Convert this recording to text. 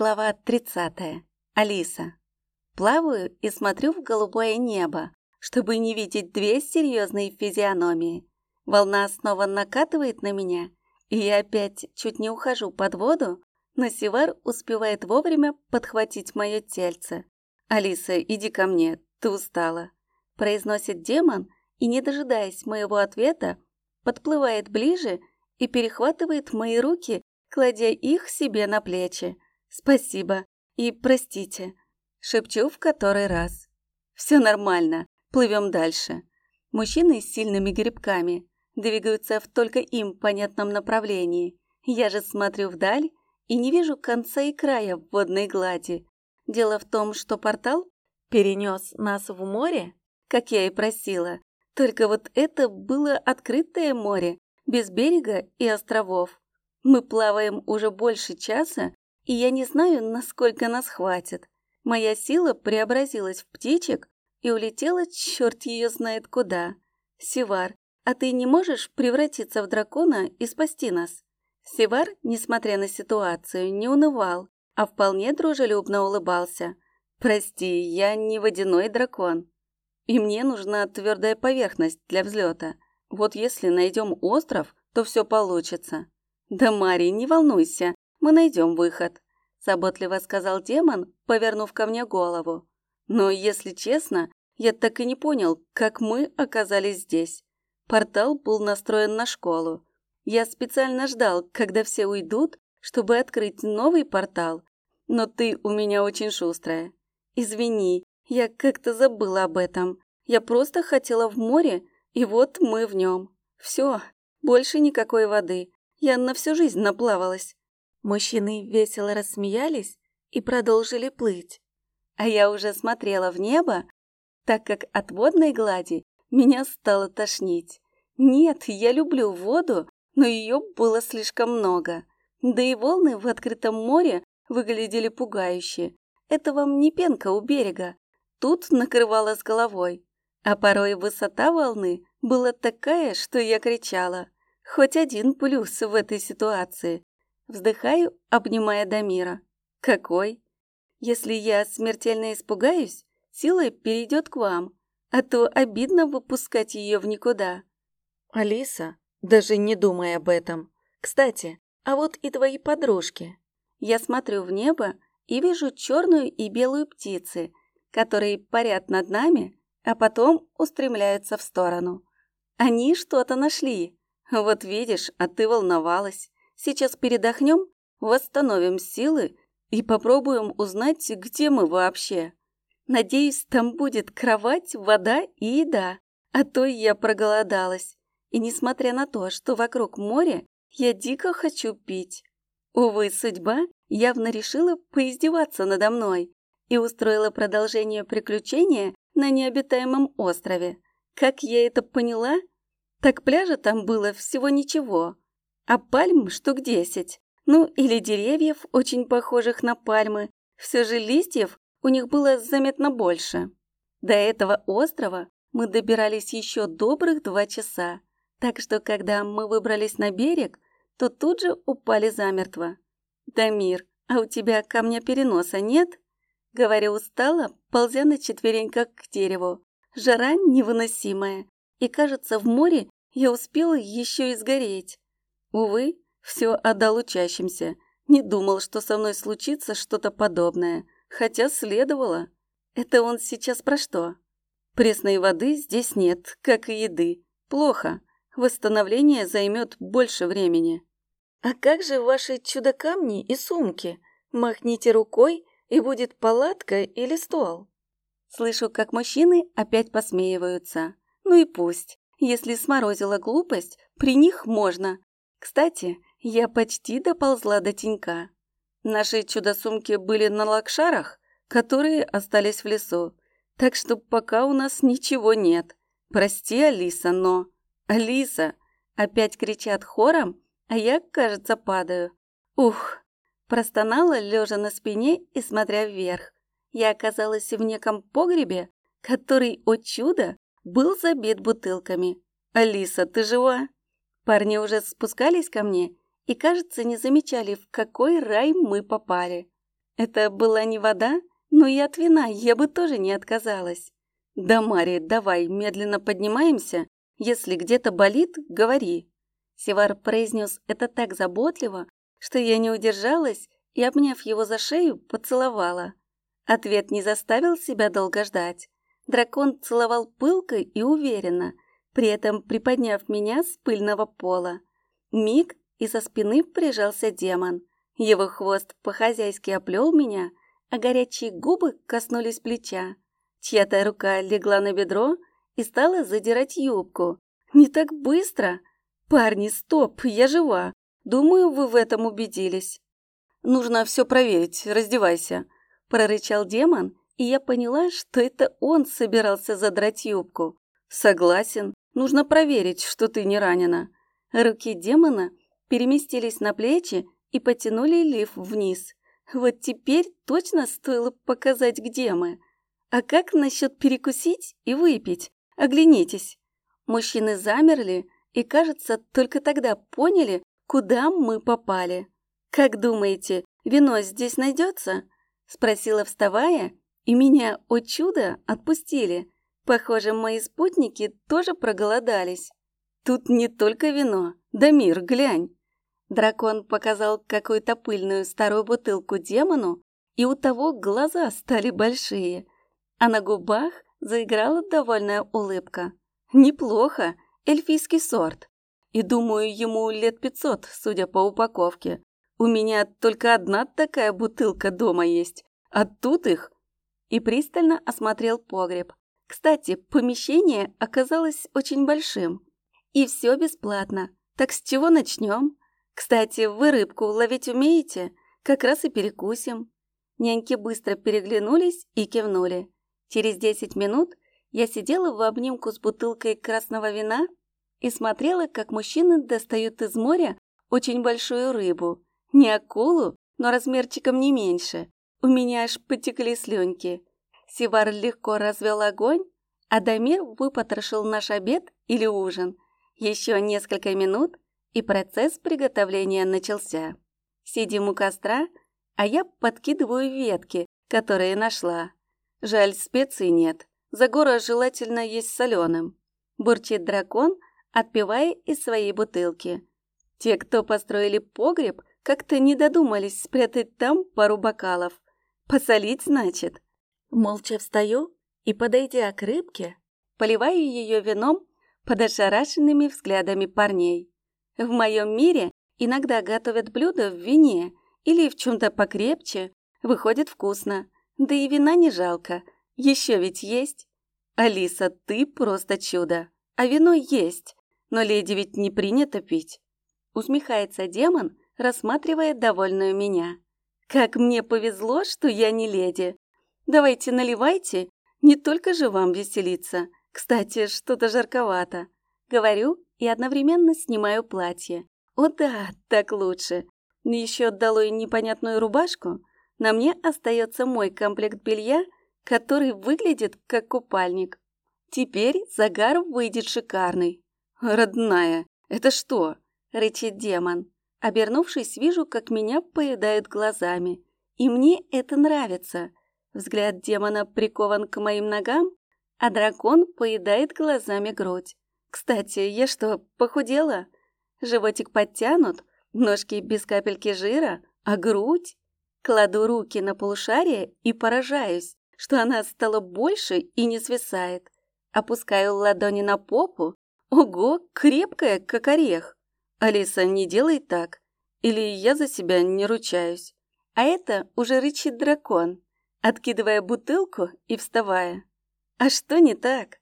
Глава 30. Алиса. Плаваю и смотрю в голубое небо, чтобы не видеть две серьезные физиономии. Волна снова накатывает на меня, и я опять чуть не ухожу под воду, но Сивар успевает вовремя подхватить мое тельце. «Алиса, иди ко мне, ты устала», — произносит демон, и, не дожидаясь моего ответа, подплывает ближе и перехватывает мои руки, кладя их себе на плечи. «Спасибо и простите», — шепчу в который раз. «Все нормально, плывем дальше». Мужчины с сильными грибками двигаются в только им понятном направлении. Я же смотрю вдаль и не вижу конца и края водной глади. Дело в том, что портал перенес нас в море, как я и просила. Только вот это было открытое море, без берега и островов. Мы плаваем уже больше часа, и я не знаю, насколько нас хватит. Моя сила преобразилась в птичек и улетела черт ее знает куда. Сивар, а ты не можешь превратиться в дракона и спасти нас?» Сивар, несмотря на ситуацию, не унывал, а вполне дружелюбно улыбался. «Прости, я не водяной дракон, и мне нужна твердая поверхность для взлета. Вот если найдем остров, то все получится». «Да, Мари, не волнуйся, мы найдем выход», — заботливо сказал демон, повернув ко мне голову. «Но, если честно, я так и не понял, как мы оказались здесь. Портал был настроен на школу. Я специально ждал, когда все уйдут, чтобы открыть новый портал. Но ты у меня очень шустрая. Извини, я как-то забыла об этом. Я просто хотела в море, и вот мы в нем. Все, больше никакой воды. Я на всю жизнь наплавалась. Мужчины весело рассмеялись и продолжили плыть. А я уже смотрела в небо, так как от водной глади меня стало тошнить. Нет, я люблю воду, но ее было слишком много. Да и волны в открытом море выглядели пугающе. Это вам не пенка у берега. Тут накрывало с головой. А порой высота волны была такая, что я кричала. Хоть один плюс в этой ситуации. Вздыхаю, обнимая Дамира. Какой? Если я смертельно испугаюсь, сила перейдет к вам, а то обидно выпускать ее в никуда. Алиса, даже не думай об этом. Кстати, а вот и твои подружки. Я смотрю в небо и вижу черную и белую птицы, которые парят над нами, а потом устремляются в сторону. Они что-то нашли. Вот видишь, а ты волновалась. Сейчас передохнем, восстановим силы и попробуем узнать, где мы вообще. Надеюсь, там будет кровать, вода и еда, а то я проголодалась. И несмотря на то, что вокруг море, я дико хочу пить. Увы, судьба явно решила поиздеваться надо мной и устроила продолжение приключения на необитаемом острове. Как я это поняла? Так пляжа там было всего ничего, а пальм штук десять. Ну, или деревьев, очень похожих на пальмы. Все же листьев у них было заметно больше. До этого острова мы добирались еще добрых два часа, так что когда мы выбрались на берег, то тут же упали замертво. «Дамир, а у тебя камня переноса нет?» Говорю устало, ползя на четвереньках к дереву. Жара невыносимая, и, кажется, в море я успела еще и сгореть. Увы, все отдал учащимся. Не думал, что со мной случится что-то подобное, хотя следовало. Это он сейчас про что? Пресной воды здесь нет, как и еды. Плохо. Восстановление займет больше времени. А как же ваши чудо-камни и сумки? Махните рукой, и будет палатка или стол. Слышу, как мужчины опять посмеиваются. Ну и пусть. Если сморозила глупость, при них можно. Кстати, я почти доползла до тенька. Наши чудо-сумки были на лакшарах, которые остались в лесу. Так что пока у нас ничего нет. Прости, Алиса, но... Алиса! Опять кричат хором, а я, кажется, падаю. Ух! Простонала, лежа на спине и смотря вверх. Я оказалась в неком погребе, который, о чудо, был забит бутылками. «Алиса, ты жива?» Парни уже спускались ко мне и, кажется, не замечали, в какой рай мы попали. Это была не вода, но и от вина я бы тоже не отказалась. Да, Мари, давай, медленно поднимаемся. Если где-то болит, говори. Севар произнес это так заботливо, что я не удержалась и, обняв его за шею, поцеловала. Ответ не заставил себя долго ждать. Дракон целовал пылко и уверенно, при этом приподняв меня с пыльного пола. Миг, и со спины прижался демон. Его хвост по-хозяйски оплел меня, а горячие губы коснулись плеча. Чья-то рука легла на бедро и стала задирать юбку. «Не так быстро!» «Парни, стоп, я жива! Думаю, вы в этом убедились». «Нужно все проверить, раздевайся», – прорычал демон, и я поняла, что это он собирался задрать юбку. «Согласен, нужно проверить, что ты не ранена». Руки демона переместились на плечи и потянули лиф вниз. Вот теперь точно стоило показать, где мы. А как насчет перекусить и выпить? Оглянитесь. Мужчины замерли и, кажется, только тогда поняли, куда мы попали. «Как думаете, вино здесь найдется?» Спросила, вставая, и меня, о чудо, отпустили. Похоже, мои спутники тоже проголодались. Тут не только вино. Дамир, глянь. Дракон показал какую-то пыльную старую бутылку демону, и у того глаза стали большие, а на губах заиграла довольная улыбка. Неплохо, эльфийский сорт. И думаю, ему лет пятьсот, судя по упаковке. У меня только одна такая бутылка дома есть, а тут их... И пристально осмотрел погреб. Кстати, помещение оказалось очень большим. И все бесплатно. Так с чего начнем? Кстати, вы рыбку ловить умеете? Как раз и перекусим». Няньки быстро переглянулись и кивнули. Через десять минут я сидела в обнимку с бутылкой красного вина и смотрела, как мужчины достают из моря очень большую рыбу. Не акулу, но размерчиком не меньше. У меня аж потекли слюнки. Сивар легко развел огонь, а Дамир выпотрошил наш обед или ужин. Еще несколько минут, и процесс приготовления начался. Сидим у костра, а я подкидываю ветки, которые нашла. Жаль, специй нет. Загора желательно есть соленым. Бурчит дракон, отпивая из своей бутылки. Те, кто построили погреб, как-то не додумались спрятать там пару бокалов. Посолить, значит. Молча встаю и, подойдя к рыбке, поливаю ее вином под ошарашенными взглядами парней. В моем мире иногда готовят блюда в вине или в чем-то покрепче. Выходит вкусно. Да и вина не жалко. Еще ведь есть. Алиса, ты просто чудо. А вино есть. Но леди ведь не принято пить. Усмехается демон, рассматривая довольную меня. Как мне повезло, что я не леди. Давайте наливайте, не только же вам веселиться. Кстати, что-то жарковато. Говорю и одновременно снимаю платье. О да, так лучше. Еще отдалой непонятную рубашку. На мне остается мой комплект белья, который выглядит как купальник. Теперь загар выйдет шикарный. «Родная, это что?» — рычит демон. Обернувшись, вижу, как меня поедают глазами. И мне это нравится. Взгляд демона прикован к моим ногам, а дракон поедает глазами грудь. Кстати, я что, похудела? Животик подтянут, ножки без капельки жира, а грудь? Кладу руки на полушарие и поражаюсь, что она стала больше и не свисает. Опускаю ладони на попу. Ого, крепкая, как орех. Алиса, не делай так. Или я за себя не ручаюсь. А это уже рычит дракон, откидывая бутылку и вставая. А что не так?